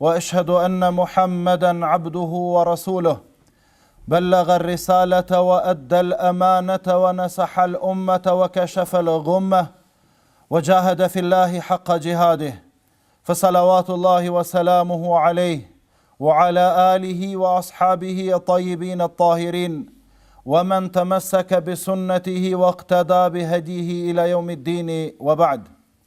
واشهد ان محمدا عبده ورسوله بلغ الرساله وادى الامانه ونصح الامه وكشف الغمه وجاهد في الله حق جهاده فصلوات الله وسلامه عليه وعلى اله واصحابه الطيبين الطاهرين ومن تمسك بسنته واقتدى بهديه الى يوم الدين وبعد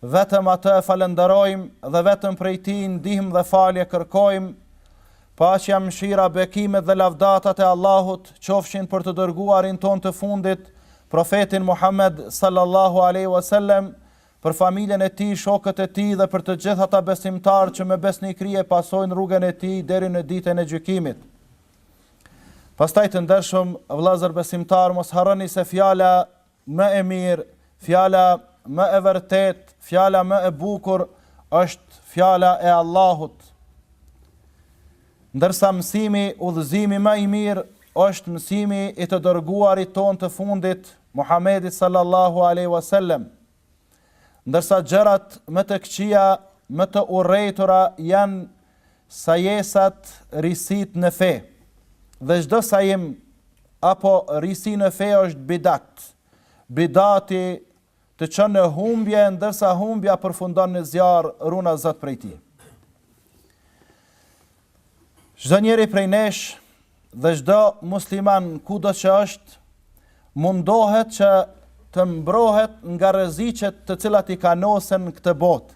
Vetëm Atë e falënderojmë dhe vetëm prej Tij ndihmë dhe falje kërkojmë, paqja, mëshira, bekimet dhe lavdatat e Allahut qofshin për të dërguarin tonë të fundit, Profetin Muhammed sallallahu alejhi wa sellem, për familjen e tij, shokët e tij dhe për të gjithë ata besimtarë që me besnikëri e pasojnë rrugën e tij deri në ditën e gjykimit. Pastaj të ndershëm vëllezër besimtarë, mos harroni se fjala më e mirë, fjala më e vërtetë, fjala më e bukur është fjala e Allahut. Ndërsa mësimi, udhëzimi më i mirë është mësimi i të dërguarit tonë të fundit, Muhamedit sallallahu alaihi wasallam. Ndërsa gjërat më të këqija, më të urrejtura janë sajesat, risitë në fe. Dhe çdo sajim apo risi në fe është bidat. Bidati të çon në humbje, ndërsa humbja përfundon në zjarr, runa Zot prej tij. Çdo njëri prej nesh dhe çdo musliman kudo që është, mundohet që të mbrohet nga rreziqet të cilat i kanosen n'këtë botë.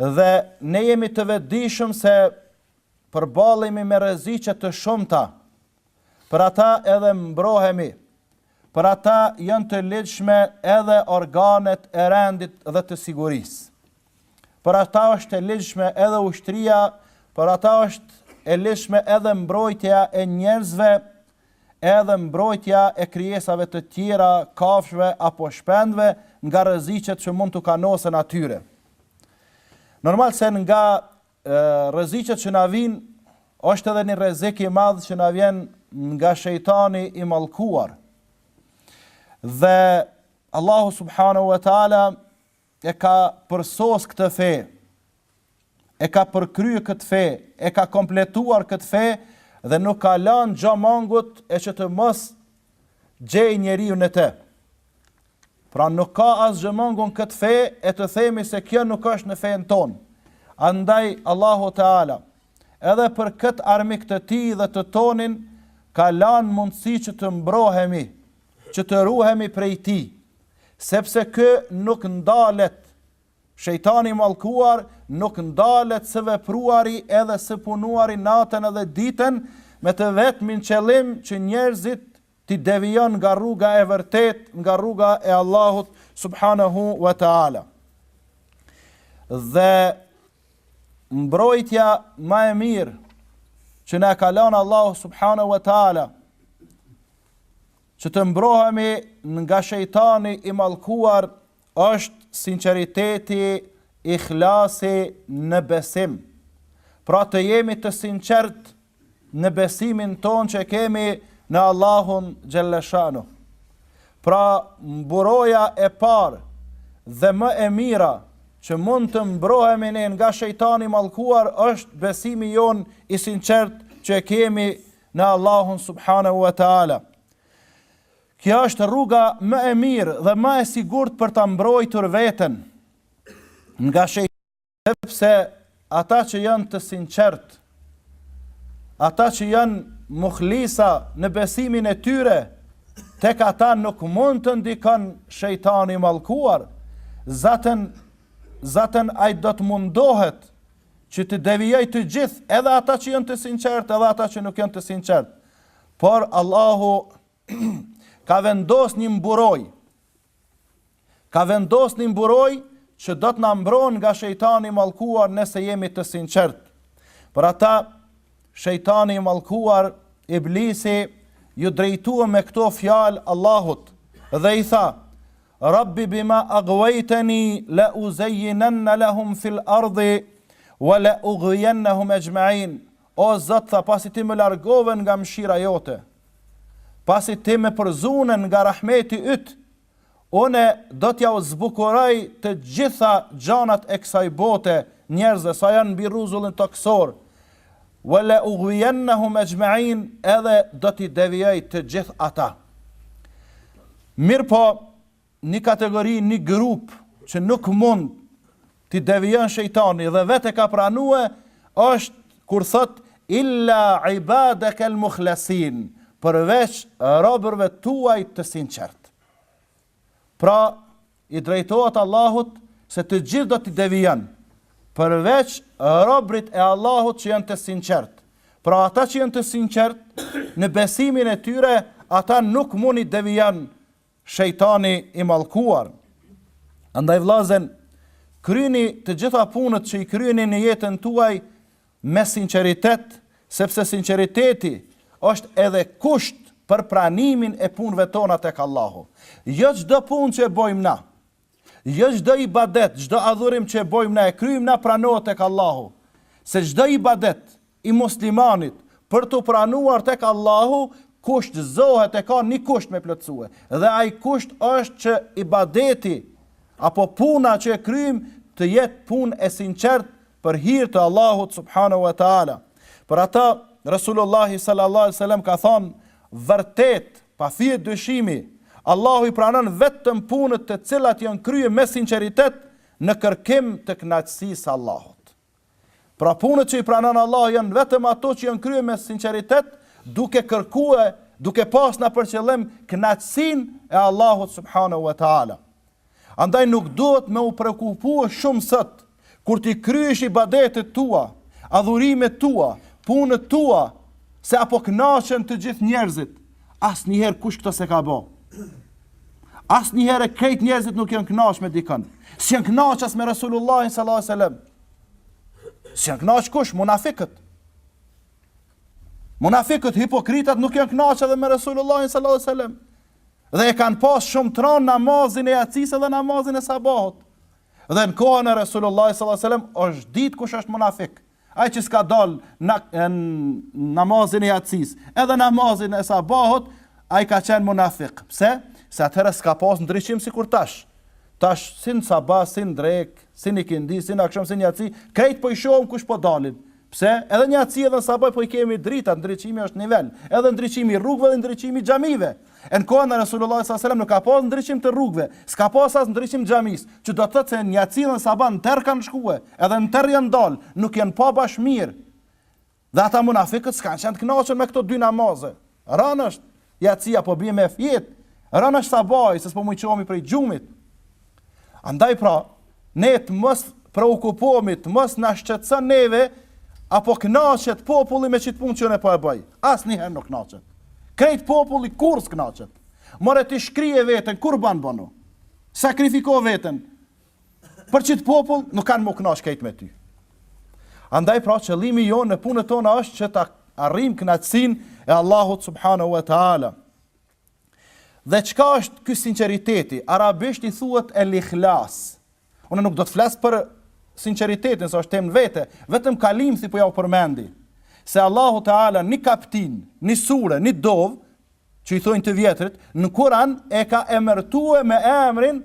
Dhe ne jemi të vetëdijshëm se përballemi me rreziqe të shumta, Për ata edhe mbrohemi. Për ata janë të ligjshme edhe organet e rendit dhe të sigurisë. Për ata është e ligjshme edhe ushtria, për ata është e ligjshme edhe mbrojtja e njerëzve, edhe mbrojtja e krijesave të tjera, kafshëve apo shpendëve nga rreziqet që mund t'u kanosen atyre. Normal se nga Rreziqet që na vijnë, Është edhe një rrezik i madh që na vjen nga shejtani i mallkuar. Dhe Allahu subhanahu wa taala e ka përsos këtë fe, e ka përkrye këtë fe, e ka kompletuar këtë fe dhe nuk ka lanë gja mangut e që të mos gjej njeriu në te. Pra nuk ka asgja mangu në këtë fe e të themi se kjo nuk është në fenë tonë. Andaj Allahu Teala edhe për këtë armik të tij dhe të tonin ka lanë mundësi që të mbrohemi, që të ruhemi prej tij, sepse ky nuk ndalet Shejtani i mallkuar nuk ndalet së vepruari edhe së punuari natën edhe ditën me të vetmin qëllim që njerëzit t'i devijon nga rruga e vërtetë, nga rruga e Allahut subhanahu wa taala. Dhe mbrojtja më e mirë që na ka lënë Allahu subhanahu wa taala që të mbrohemi nga shejtani i mallkuar është sinqeriteti, ikhlasi në besim. Pra të jemi të sinqert në besimin tonë që kemi në Allahun Xhel-le shanuhu. Pra mburoja e parë dhe më e mira që mund të mbrohemi ne nga shejtani i mallkuar është besimi jonë i sinqert që kemi në Allahun Subhanahu wa Ta'ala. Kjo është rruga më e mirë dhe më e sigurt për ta mbrojtur veten nga shejtani. Sepse ata që janë të sinqertë, ata që janë muhlisa në besimin e tyre, tek ata nuk mund të ndikon shejtani i mallkuar, zaten, zaten ai do të mundohet që t'i devijojë të gjithë, edhe ata që janë të sinqertë, edhe ata që nuk janë të sinqertë. Por Allahu ka vendos një mburojë, Ka vendos një mburojë që do të na mbron nga shejtani i mallkuar nëse jemi të sinqertë. Për ata, shejtani i mallkuar, Iblisi, iu drejtua me këto fjalë Allahut dhe i tha: Rabbi bima aghwaytani la uzayyinanna lahum fil ardhi wa la ughwiyannahum ajma'in. O Zot, tha pasi ti më largove nga mëshira jote, pasi ti më përzune nga rahmeti yt, Unë do t'jau zbukuroj të gjitha gjanat e kësaj bote njerëzve sa janë mbi rruzullin tokësor, Wala-ughwiyannahum ajma'in, edhe do t'i devijoj të gjithë ata. Mirëpo, një kategori, një grup që nuk mund t'i devijon shejtani dhe vetë e ka pranue është kur thotë illa ibadaka al mukhlasin përveç robërve tuaj të sinqert pra i drejtohet Allahut se të gjithë do t'i devijon përveç robrit e Allahut që janë të sinqert pra ata që janë të sinqert në besimin e tyre ata nuk mund i devijon Shejtani i mallkuar. Andaj vllazen, kryeni të gjitha punët që i kryeni në jetën tuaj me sinqeritet, sepse sinqeriteti është edhe kusht për pranimin e punëve tona tek Allahu. Jo çdo punë që e bojmë na, Jo çdo ibadet, çdo adhurim që e bojmë na e kryjmë na pranohet tek Allahu, se çdo ibadet i muslimanit për tu pranuar tek Allahu kushtzohet e ka ni kusht me plotësue, dhe ai kusht është që ibadeti apo puna që e kryjmë të jetë punë e sinqertë për hir të Allahut subhanahu wa ta'ala. Për ata Resulullahi sallallahu alejhi ve sellem ka thonë, Vërtet, Pa fije dyshimi, Allahu i pranon vetëm punët të cilat janë krye me sinqeritet në kërkim të kënaqësisë së Allahut. Pra punët që i pranon Allahu janë vetëm ato që janë krye me sinqeritet duke kërkue, duke pas na për qëllim kënaqësinë e Allahut subhanehu ve teala. Andaj nuk duhet me u preokupue shumë sot, kur t'i kryesh ibadetet tua, adhurimet tua, punët tua, se a po kënaqen të gjithë njerëzit. Asnjëherë kush këtë s'e ka bo. Asnjëherë krejt njerëzit nuk janë kënaqë me dikën. S'janë kënaqë as me Resulullahin sallallahu alaihi wasallam. S'janë kënaqë kush munafikët. Munafikët hipokritët nuk janë kënaqë edhe me Resulullahin sallallahu alaihi wasallam. Dhe e kanë pas shumë t'ran namazin e jacisë edhe namazin e sabahut. Dhe në kohën e Resulullah s.a.s. është ditë kush është munafik. Ai që s'ka dal në, në namazin e jacisë, edhe namazin e sabahut, ai ka qenë munafik. Pse? Se atëherë s'ka pas ndriçim sikur tash. Tash, si në sabah, si në drekë, si në ikindi, si në akshom, si në jaci, krejt po i shohum kush po dalin. Pse? Edhe në jaci edhe në sabah po i kemi dritat, ndriçimi është n'nivel. Edhe ndriçimi i rrugëve dhe ndriçimi i xhamive. E në kohën e Resulullahit sa selam nuk ka pas ndriçim të rrugëve, s'ka pas as ndriçim t'xhamisë, që do të thotë se në jaci edhe në sabah në terr kanë shkue, edhe në terr janë dalë, nuk janë pa bash mirë. Dhe ata munafikët s'kanë qenë të kënaqun me këto dy namaze. Ran është, Jacia po bie me fjetë, ran është sabahi, se s'po mujmë çohmi prej gjumit. Andaj pra, ne të mos preokupomi, të mos na shqetëson neve, a po knaqet populli me qitë punë unë që po e baj. As njëherë nuk knaqet. Krejt populli kurrë s'knaqet. More ti shkrije veten, kurban bonu? Sakrifiko veten. Për qit popull nuk kanë me u kënaqë krejt me ty. Andaj pra qëllimi jonë në punët tona është që ta arrijmë kënaqësinë e Allahut subhanahu wa taala. Dhe çka është ky sinqeriteti? Arabisht i thuhet el ikhlas. Unë nuk do të flas për sinqeritetin, se është temë vete, vetëm kalimthi po jau përmendi. Se Allahu Teala ni kaptinë, ni sure, ni dovë, që i thojnë të vjetrit, në Kur'an e ka emërtue me emrin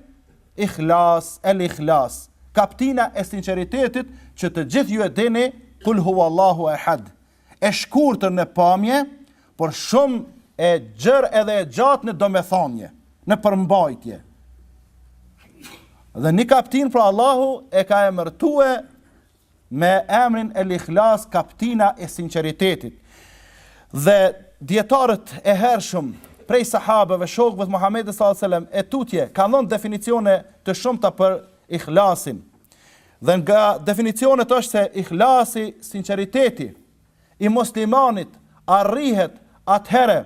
Ikhlas, El Ikhlas, kaptina e sinqeritetit që të gjithë ju e dini, Kul Huwallahu Ahad. E shkurtër në pamje, por shumë e gjërë edhe e gjatë në domethënie, në përmbajtje. Dhe një kaptinë pra Allahu e ka emërtue me emrin El Ikhlas kaptina e sinqeritetit. Dhe dietarët e hershëm prej sahabeve, shokëve të Muhamedit sallallahu alaihi wasallam e tutje kanë dhënë definicione të shumta për ihlasin. Dhe nga definicionet është se ihlasi, sinqeriteti, i muslimanit arrihet atëherë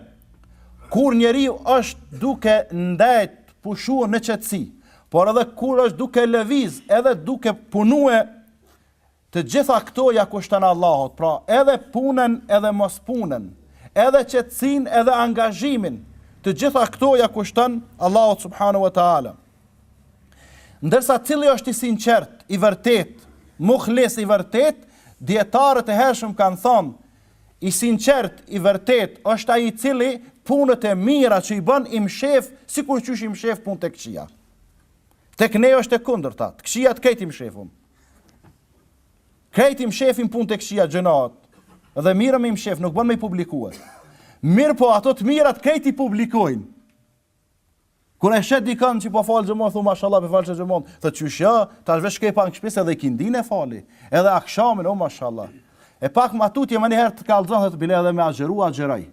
kur njeriu është duke ndejt pushuar në qetësi, por edhe kur është duke lëviz, edhe duke punue, të gjitha këto ja kushton Allahut, pra edhe punën edhe mos punën, edhe qetësinë edhe angazhimin, të gjitha këto ja kushton Allahut subhanahu wa taala. Ndërsa cili është i sinqert, i vërtet, muhlis i vërtet, djetarët e hershëm kanë thonë, i sinqert, i vërtet, është ai i cili punët e mira që i bën i mshef, sikur qysh i mshef punët e këqia. Tek ne është e kundërta, të këqiat krejt i mshefim. Krejt i mshefim punët e këqia, gjynahet, dhe mirë me i mshef, nuk bën me i publikue. Mirëpo, ato të mirat krejt i publikojmë. Kur e sheh dikën që po fal xhumanë, thu mashallah po e falshe xhumanë, thë qysh jo, ta dish veç me m'pa në shpi se edhe ikindinë e fali, edhe akshamin, o mashallah. E pak ma tutje më njëherë të kallzon, thotë bile edhe me agjëru, agjëroj.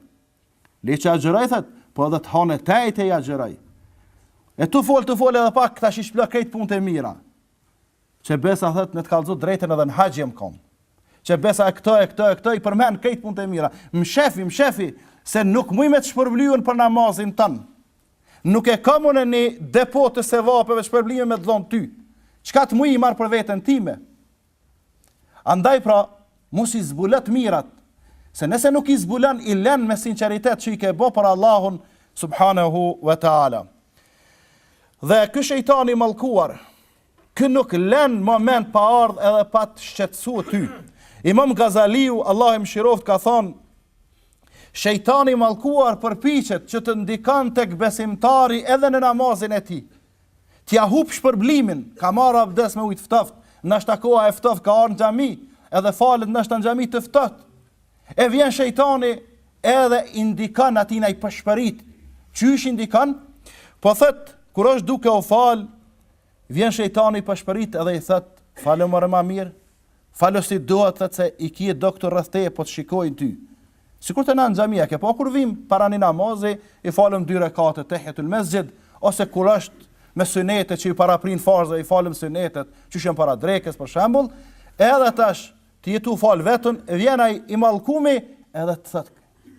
Le që agjëroj, thotë, po edhe të hane e t'ejte i agjëroj. E tu fol, tu fol edhe pak, tash i shplon krejt punët e mira. Qe besa thot me të kallxu drejten edhe në haxh jam kon. Qe besa e këto e këto e këto i përmend krejt punt e mira. Mshefi, mshefi se nuk muj me të shpërblye për namazin tën. Nuk e kam unë në depo të sevapeve shpërblime me të dhon ty. Çka të muj i marr për veten time. Andaj pra, mos i zbulo t'mirat. Se nëse nuk i zbulon i lën me sinqeritet që i ke bë për Allahun subhanahu wa taala. Dhe ky shejtani i mallkuar, Ky nuk len moment pa ardh edhe pa të shqetësu ty. Imam Gazaliu, Allahu e mshiroft, ka thonë, Shejtani i mallkuar përpiqet që të ndikon tek besimtari edhe në namazin e tij. T'ia hup shpërblimin, ka marrë abdes me ujë të ftoft, nashta koha e ftoft ka ardh në xhami, edhe falet nashta në xhami të ftoft. E vjen shejtani edhe i ndikon atij, i pëshpërit. Qysh i ndikon? Po thotë, kur është duke u fal, vjen shejtani pëshpërit edhe i thotë, falu ma mirë, falu si duhet, thotë se i ki do tjerë rreth teje, po të shikojnë ty. Sikur te na në xhami, qe po kur vim, para një namazi, i falim dy rekate tehijetul mesxhid, ose kur është me sunetet që i paraprin farzit, i falim sunetet, qysh janë para drekës, për shembul, edhe tash, Ti je tu fal vetëm, vjen ai i mallkumi edhe të thotë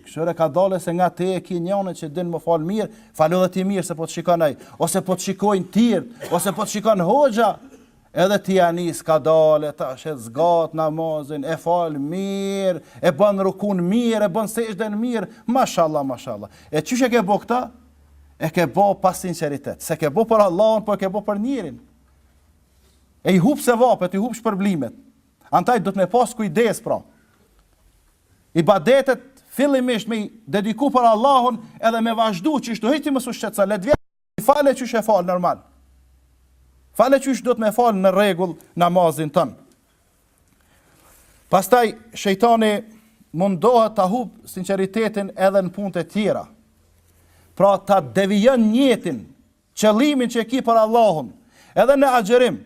Kshyre kadale se ngat e ki njanin që din me u fal mirë, falu edhe ti mirë se po të shikon ai, ose po të shikojnë tjerët, ose po të shikon hoxha, edhe ti ia nis kadale, tash e zgat namazin, e fal mirë, e bën rukun mirë, e bën sexhden mirë, mashallah, mashallah. E qysh e ke bo këtë? E ke bo pa sinqeritet, s'e ke bo për Allahun, po e ke bo për njerin. E i hup sevapet, i hup shpërblimet. Andaj duhet me pas kujdes pra. Ibadetet fillimisht me i dediku për Allahun edhe me vazhdu qashtu, hiç mos u shqetëso, le të vjen, fale qysh e fal normal. Fale qysh duhet me fal në rregull namazin tënd. Pastaj, shejtani mundohet ta hup sinqeritetin edhe në punët e tjera. Pra, ta devijon nijetin qëllimin që e ki për Allahun, edhe në agjërim,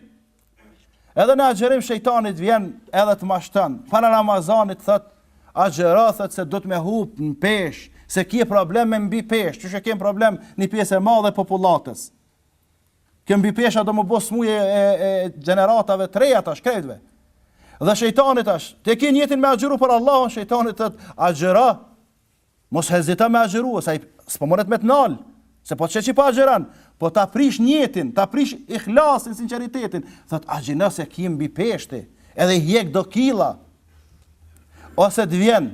edhe në agjërim shejtani të vjen edhe të mashtron, para Ramazanit thotë, agjëro thotë se duhet me hup në peshë, se ki problem me mbipeshë, qysh e ka problem një pjesë e madhe e popullatës. Kjo mbipesha u bo smundje e, e gjeneratave të reja tash, krejtve. Dhe shejtani tash, ti e ki nijetin me agjëru për Allahun, shejtani të thotë, agjëro, Mos hezito me agjëru, se ai s'po munet me të nal, se po sheh që po agjëron, po ta prish nijetin, ta prish ihlasin, sinqeritetin, thotë agjëro se ki mbipeshë ti, edhe i hjek do kila, ose të vjen,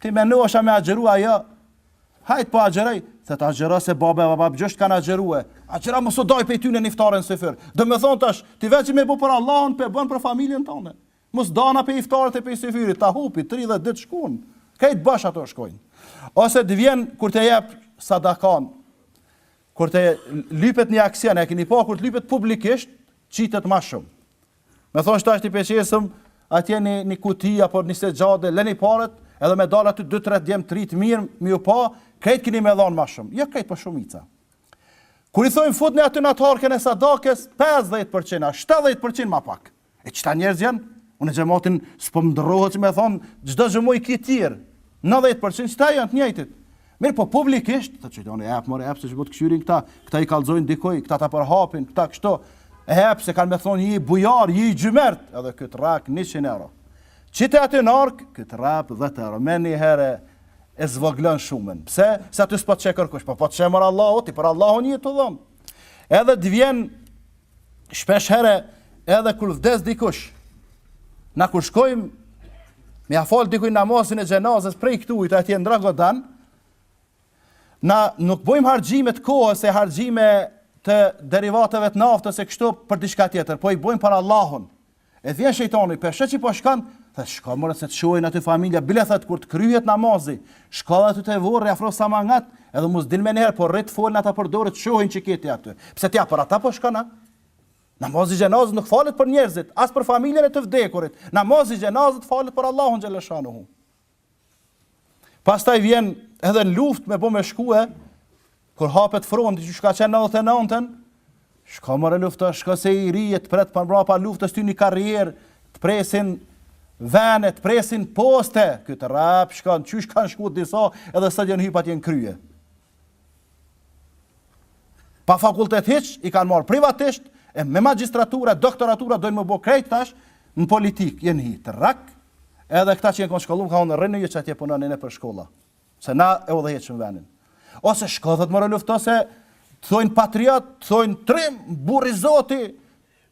ti menohesh a me agjëru a jo, hajt po agjëroj, thotë agjëro se baba e babagjyshi kanë agjërue, agjëro mos u daj prej tyne në iftar e në syfyr, do me thonë tash, ti vend me bo për Allahun, po e bën për familjen tënde, Mos u da prej iftarit e prej syfyrit, ta hupi, tridhjetë ditë shkon, krejt bosh ato shkojnë. Ose të vjen kur të japësh sadakan, kur të lypet një aksion, e keni pa kur të lypet publikisht, qitet ma shumë. Me thonë tash t'i qesim, atje një, një kuti, apo një sexhade, leni paret, edhe me dalë aty 2-3 djemë të rritë mirë, me ju pa, krejt keni me dhanë ma shumë. Jo krejt për po shumica. Kur i thojmë futni aty në atë arkën e sadakës, 50%, 70% ma pak. E qëta njerëz janë, unë e xhematin s'po më ndërrohet që me thonë, çdo xhuma ki tjerë, 90% qëta janë të njëjtit. Mirëpo publikisht, të qëjtë, unë e apë, more e apë, se qe po të kshyrin këta, këta i kallzojnë dikuj, këta ta përhapin, këta kështu, e apë, se kanë me thonë, ji bujar, ji xhymert, edhe këtë rak 100 euro. Qite aty në arkë, këtë rap 10 euro, menjëherë e zvoglon shumën. Pse? Se aty s'po të sheh kërkush, po po të sheh more Allahu, ti për Allahun je tu dhënë. Edhe të vjen shpesh herë edhe kur vdes dikush, na kur shkojmë me ja falë dikuj namazin e xhenazës prej këtuhit atje n'Dragodan, na nuk bojmë harxhime të kohës e harxhime të derivateve të naftës e kështu për diçka tjetër, po i bojmë për Allahun, E vjen shejtani, pe sheh qi po shkon, thot shko more se të shohin aty familja, bile thot kur të kryhet namazi, shko dhe aty te vorri afrou sa ma ngat, edhe mos dil menjëherë, po rri të folin ata për dore të shohin që ke ti aty. Pse ti a për ata po shkon a? Namazi i xhenazës nuk falet për njerëzit, as për familjen e të vdekurit. Namazi i xhenazës falet për Allahun xhele shanuhu. Pastaj vjen edhe në luft me bo me shkue, kur hapet fronti qysh ka qenë n'99-ën, shko more lufto, shko se i ri je, t'pret përmrapa luftës ty një karrierë, të presin venet, të presin poste, këtë rap, shko qysh kanë shku disa, edhe sot jenë hyp atje n'krye. Pa fakultet hiq, i kanë marrë privatisht, e me magistratura, doktoratura, dojnë m'u bo krejt tash, në politikë, jenë hi, trrak, Edhe këta që jenë konë shkollu kanë thonë rrini ju qatje punoni nëpër shkolla. Se na e udhëheqim vendin. Ose shko thot more lufto se t'thonë patriot, thonë trim, burrë i zoti.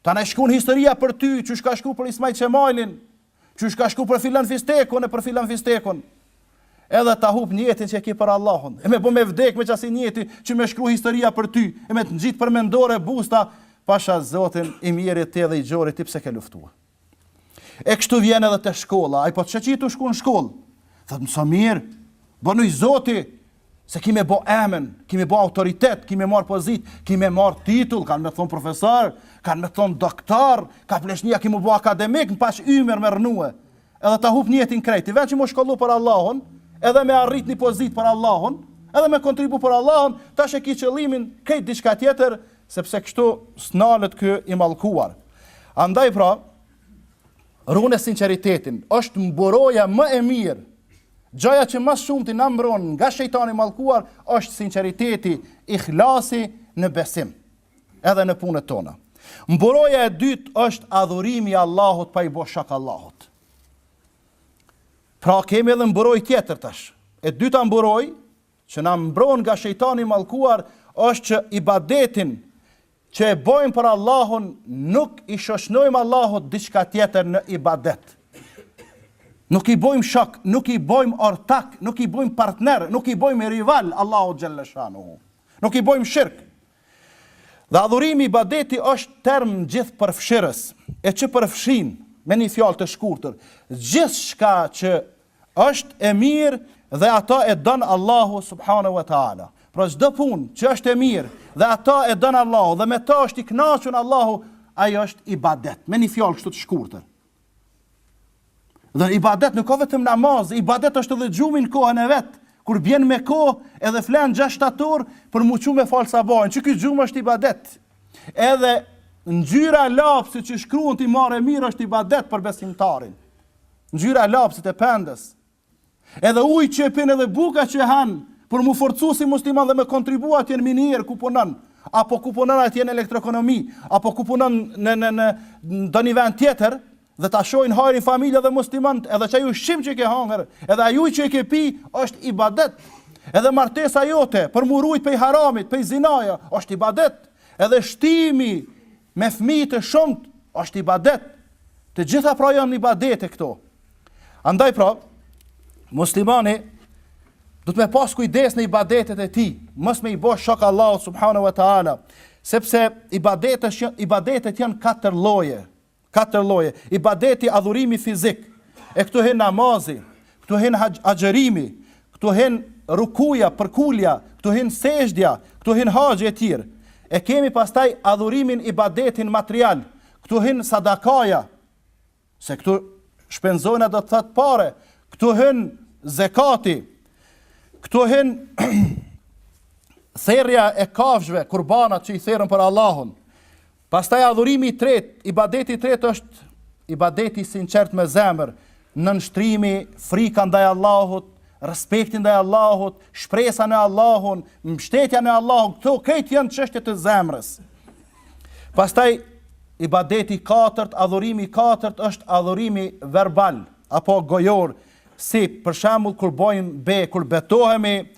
Tana shkrun historia për ty, qysh ka shkru për Ismajl Qemalin, qysh ka shkru për filan fistekun e për filan fistekun. Edhe ta hup njetin që e ki për Allahun. E me bo me vdek me qasi njeti që me shkru historia për ty. E me të njitë përmendore, busta, pasha zotin i mjeri ti edhe i gjori ti pse ke luftua. E kështu vjen edhe te shkolla, ai po t'sheh qi je tu shku në shkollë. Thot mëso mirë, bonu i zoti se ki me bo emën, ki me bo autoritet, ki me marr pozit, ki me marr titull, kanë me thon profesor, kanë me thon doktor, kah pleqnia ki m'u bo akademik, në paç ymër me rrnue. Edhe ta hup njetin krejt, n'ven qi m'u shkollu për Allahun, edhe me arrit një pozit për Allahun, edhe me kontribu për Allahun, tash e ki qëllimin krejt diçka tjetër, Sepse kështu s'nalet ky i mallkuar. Andaj pra, rune sinceritetin, është mburoja më e mirë, gjoja që ma s'shumti na mbron nga shejtani i mallkuar, është sinceriteti, ihlasi në besim, edhe në punët tona. Mburoja e dytë është adhurimi i Allahut pa i bo shok Allahut. Pra kemi edhe mburoj tjetër tash. E dyta mburoj, që na mbron nga shejtani i mallkuar është që ibadetin që e bëjmë për Allahun nuk i shoqnojmë Allahut diçka tjetër në ibadet. Nuk i bëjmë shok, nuk i bëjmë ortak, nuk i bëjmë partner, nuk i bëjmë rival Allahut xhelleshanuhu. Nuk i bëjmë shirk. Dhe adhurimi ibadeti është term gjithëpërfshirës, e që përfshin, me një fjalë të shkurtër, gjithçka që është e mirë dhe atë e don Allahu subhanahu wa taala. Pra çdo punë që është e mirë dhe atë e don Allahu dhe me ta është i kënaqur Allahu, ai është ibadet. Me një fjalë kështu të shkurtër. Dhe ibadet nuk a vetëm namaz, ibadet është edhe gjumi në kohën e vet, kur bjen me kohë edhe flen 6 7 orë për mu çu me fal sabahin, që ky gjumë është ibadet. Edhe ngjyra e lapsit që shkruan ti marë e mirë është ibadet për besimtarin. ngjyra e lapsit e pendës, edhe uji që e pin edhe buka që e han, për mu forcu si musliman dhe me kontribu atje në minierë ku punon, apo ku punon atje në elektroekonomi, apo ku punon në, në, në, në ndonjë vend tjetër, dhe ta shohin hajrin familja dhe muslimant, edhe aj ushqim që ke hangër, edhe aj uj që ke pi, është ibadet, edhe martesa jote, për mu rujt prej haramit, prej zinaja, është ibadet, edhe shtimi, Me fëmijë të shumtë është ibadet. Të gjitha pra janë ibadete këto. Andaj pra, muslimani duhet me pas kujdes në ibadetet e tij, mos me i bo shok Allahut subhanahu wa taala, sepse ibadetet janë ibadetet janë katër lloje. Katër lloje. Ibadeti adhurimi fizik. E këtu hyn namazi, Këtu hyn agjërimi, këtu hyn rukuja, përkulja, këtu hyn sexhdja, këtu hyn haxhi etj. E kemi pastaj adhurimin, ibadetin material, këtu hyn sadakaja, se këtu shpenzojna do të thotë pare, këtu hyn zekati, këtu hyn therrja e kafshëve, kurbanat që i therrën për Allahun. Pastaj adhurimi i tretë, ibadeti i tretë është ibadeti i sinqertë me zemër, nënshtrimi, frika ndaj Allahut, respekti ndaj Allahut, shpresa në Allahun, mbështetja në Allahun, këto krejt janë çështje të zemrës. Pastaj ibadeti i katërt, adhurimi i katërt është adhurimi verbal apo gojor, si për shembull kur bojmë be, kur betohemi,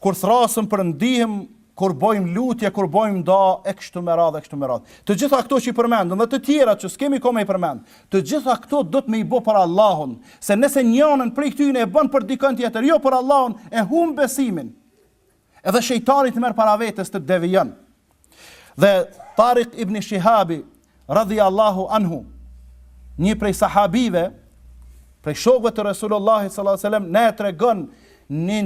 Kur thrrasëm për ndihmë, kur bojmë lutje, kur bojmë dua, e kështu me radhë, e kështu me radhë. Të gjitha këto që i përmendëm dhe të tjerat që s'kemi kohë me i përmend, të gjitha këto duhet me i bo për Allahun, se nëse njanën prej këtyne e bën për dikën tjetër, jo për Allahun, e humb besimin. Edhe shejtani të merr para vetes, të devijon. Dhe Tariq ibn Shihabi radhiyallahu anhu, një prej sahabive, prej shokëve të Resulullah sallallahu alaihi wasallam, na e tregon nji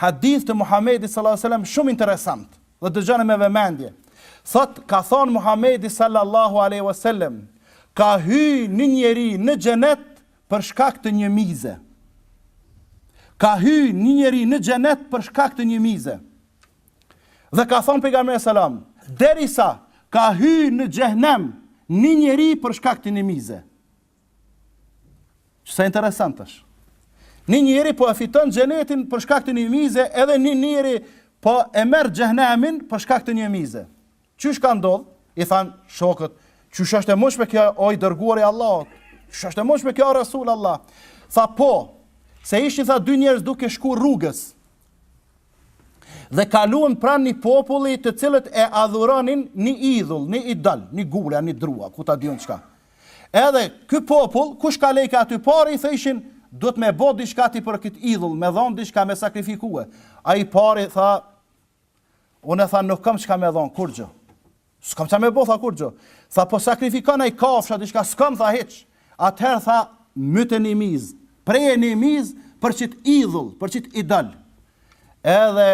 hadith të Muhamedit sallallahu alaihi wasallam shumë interesant. Dhe dëgjoni me vëmendje. Thot ka thon Muhamedi sallallahu alaihi wasallam, ka hy një njeri në xhenet për shkak të një mize. Ka hy një njeri në xhenet për shkak të një mize. Dhe ka thon Pejgamberi alejhi selam, derisa ka hy në xhehenem një njeri për shkak të një mize. Sa interesant është. Një njeri po e fiton xhenetin për shkak të një mize, edhe një njeri po e merr xhehenemin për shkak të një mize. Qysh ka ndodh? I than shokët, qysh është e mundshme kjo o i dërguari i Allahut? Qysh është e mundshme kjo o Rasul Allah? Tha po, se ishin tha dy njerëz duke shku rrugës. Dhe kaluan pranë një populli të cilët e adhuronin një idhull, një idol, një gur, një dru a ku ta di un çka. Edhe ky popull, kush kalojke aty pari, i thëshin, duhet me bo diçka ti për këtë idhull, me dhonë diçka me sakrifikue. Ai i pari tha, Unë tha nuk kam çka me dhon kurgjo. S'kom çka me bo tha kurgjo. Tha po sakrifiko naj kafshë a diçka s'kam tha hiç. Atëherë tha myte një miz, preje një miz për qit idhull, për qit idol. Edhe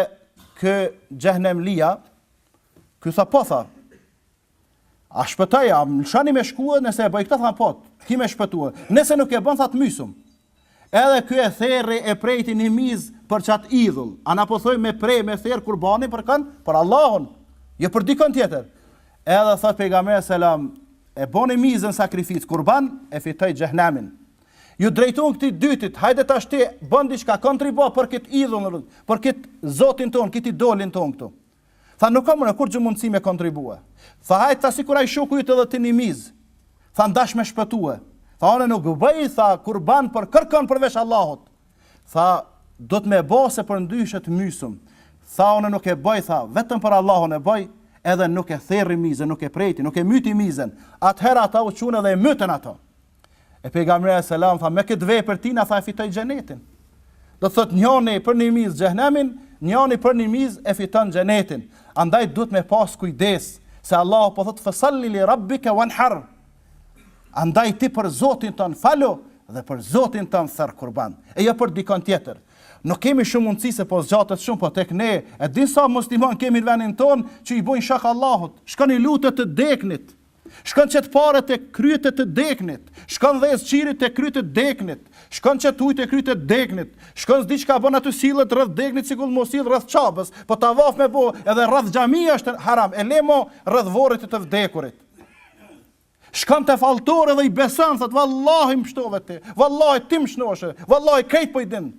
ky xhehnemlia, ky tha po tha. A shpëtoj, a më lëshoni me shkue, nëse e bëj këtë, tha po, ki me shpëtue. Nëse nuk e bën, tha të mysim. Edhe ky e therri e prejti një miz për qat idhull. A na po thojmë me prej me therr kurbanin për kën? Për Allahun, jo për dikën tjetër. Edhe thot pejgamberi selam, e boni mizën sakrificë kurban e fitoj xhehenemin. Ju drejtuan këtij dytit, hajde tash ti bën diçka, kontribo për këtë idhull, për këtë zotin ton, këtë idolin ton këtu. Tha nuk kam une kurgjo mundësi me kontribue. Tha hajt tha sikur ai shoku jot edhe ti një mizë. Tha n'dash me shpëtue. Tha unë nuk bëj tha kurban për kërkon përveç Allahut. Tha duhet me bo se përndryshe të mysim. Tha unë nuk e bëj tha vetëm për Allahun e bëj edhe nuk e therri mizën nuk e prejti nuk e myti mizën. Atëherë ata u çunë dhe e mytën ato. E pejgamberi alayhis salam tha me këtë vepër tina tha e fitoj xhenetin. Do të thotë njëri për një miz xhehenemin, njëri për një miz e fiton xhenetin. Andaj duhet me pas kujdes se Allahu po thotë fasalli li rabbika wanhar. Andaj ti për Zotin ton falu dhe për Zotin ton ther kurban. E jo për dikon tjetër. Nuk kemi shumë mundësi se po zgjatet shumë, po tek ne e din sa musliman kemi në vendin ton që i bojnë shok Allahut. Shkon i lutet të deknit. Shkon qe t'paret e kryt e të degnit, shkon dhez qirit te krytë deknit, shkon qe t'ujt e krytë deknit, shkon s'di çka bon aty sillet rreth deknit sikur me u sill rreth Qabës, po tavaf me bo edhe rreth xhamije është haram, e le mo rreth vorrit të të vdekurit. Shkon te falltori edhe i beson, thot vallahi m'pshtove ti, vallahi ti m'shnoshe, vallahi krejt po i din.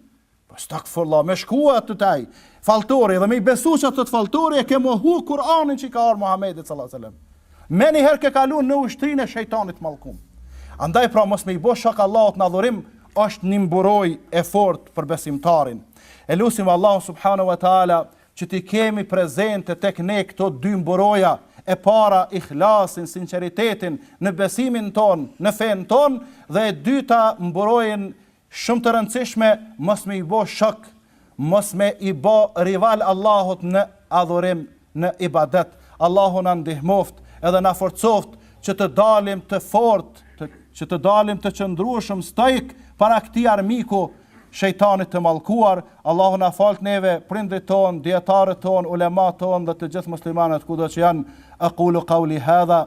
Po estagfirullah, me shkua aty te ai, falltori, dhe me i besu çka thotë falltori, e ke mohu Kur'anin që i ka ardh Muhammedit sallallahu alaihi wasallam. Me një herë ke kalu në ushtrinë e shejtanit t'mallkum. Andaj pra mos me i bo shok Allahut në adhurim, është një mburoj e fort për besimtarin. E lusim Allah subhanu wa ta'ala që t'i kemi prezente tek ne këto dy mburoja, e para ikhlasin, sinceritetin në besimin ton, në fen ton, dhe e dyta mburojnë Shumë të rëndësishme mos me i bo shok, mos me i bo rival Allahut në adhurim, në ibadet. Allahu na ndihmoftë edhe na forcoftë që të dalim të fortë, të, që të dalim të qëndrueshëm, stoik, para këtij armiku, shejtanit të mallkuar. Allahu na faltë neve, prindërit tonë, dijetarët tonë, ulemat tonë dhe të gjithë muslimanët kudo që janë. Aqulu qouli hadha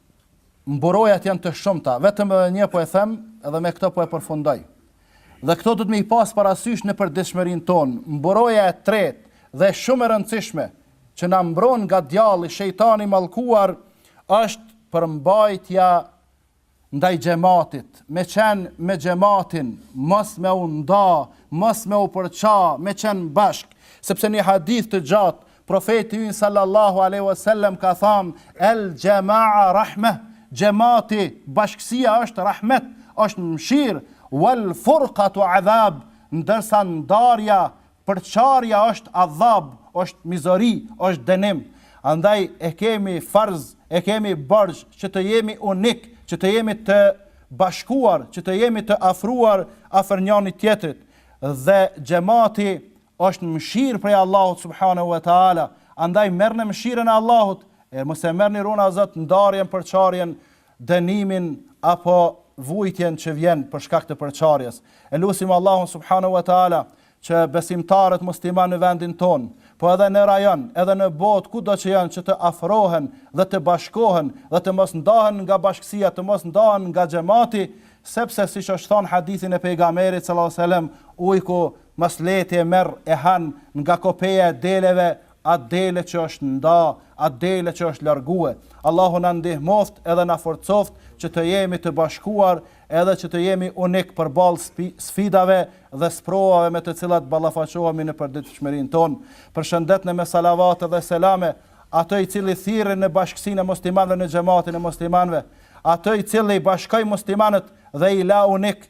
Mburojat janë të shumta, vetëm edhe një po e them dhe me këtë po e përfundoj. Dhe këto do të me i pas parasysh në përditshmërinë tonë. Mburoja e tretë dhe shumë e rëndësishme që na mbron nga djalli, shejtani i mallkuar, është përmbajtja ndaj xhematit, me qen me xhematin, mos me u nda, mos me u përça, me qen bashk, sepse n'një hadith të gjatë Profeti ynë sallallahu alejhi ue sellem ka thënë, El jama'a rahmeh, Xhemati, bashkësia është rahmet, është mëshirë, Wal furqatu adhab, ndërsa ndarja, përçarja është adhab, është mizori, është dënim. Andaj e kemi farz, e kemi borxh që të jemi unik, që të jemi të bashkuar, që të jemi të afruar afër njëri tjetrit. Dhe xhemati është mëshirë prej Allahut subhanehu ve teala, andaj merrne mëshirën e Allahut, e mos e merrni runa Zot ndarjen, përçarjen, dënimin apo vujtjen që vjen për shkak të përçarjes. E lusim Allahun subhanehu ve teala që besimtarët muslimanë në vendin tonë, po edhe në rajon, edhe në botë kudo që janë që të afrohen dhe të bashkohen dhe të mos ndahen nga bashkësia, të mos ndahen nga xhemati, sepse siç është thënë n'hadithin e pejgamberit sallallahu alajhi wasallam, ujku Mas leti e merr e han nga kopeja e deleve at dele që është nda at dele që është largue Allahu na ndihmoftë edhe na forcoftë që të jemi të bashkuar edhe që të jemi unik përballë sfidave dhe sprovave me të cilat ballafaqohemi në përditshmërinë tonë përshëndetne me salavate dhe selame atë i cili thirri në bashkësinë e muslimanëve në xhematin e muslimanëve atë i cili bashkoi muslimanët dhe i la unik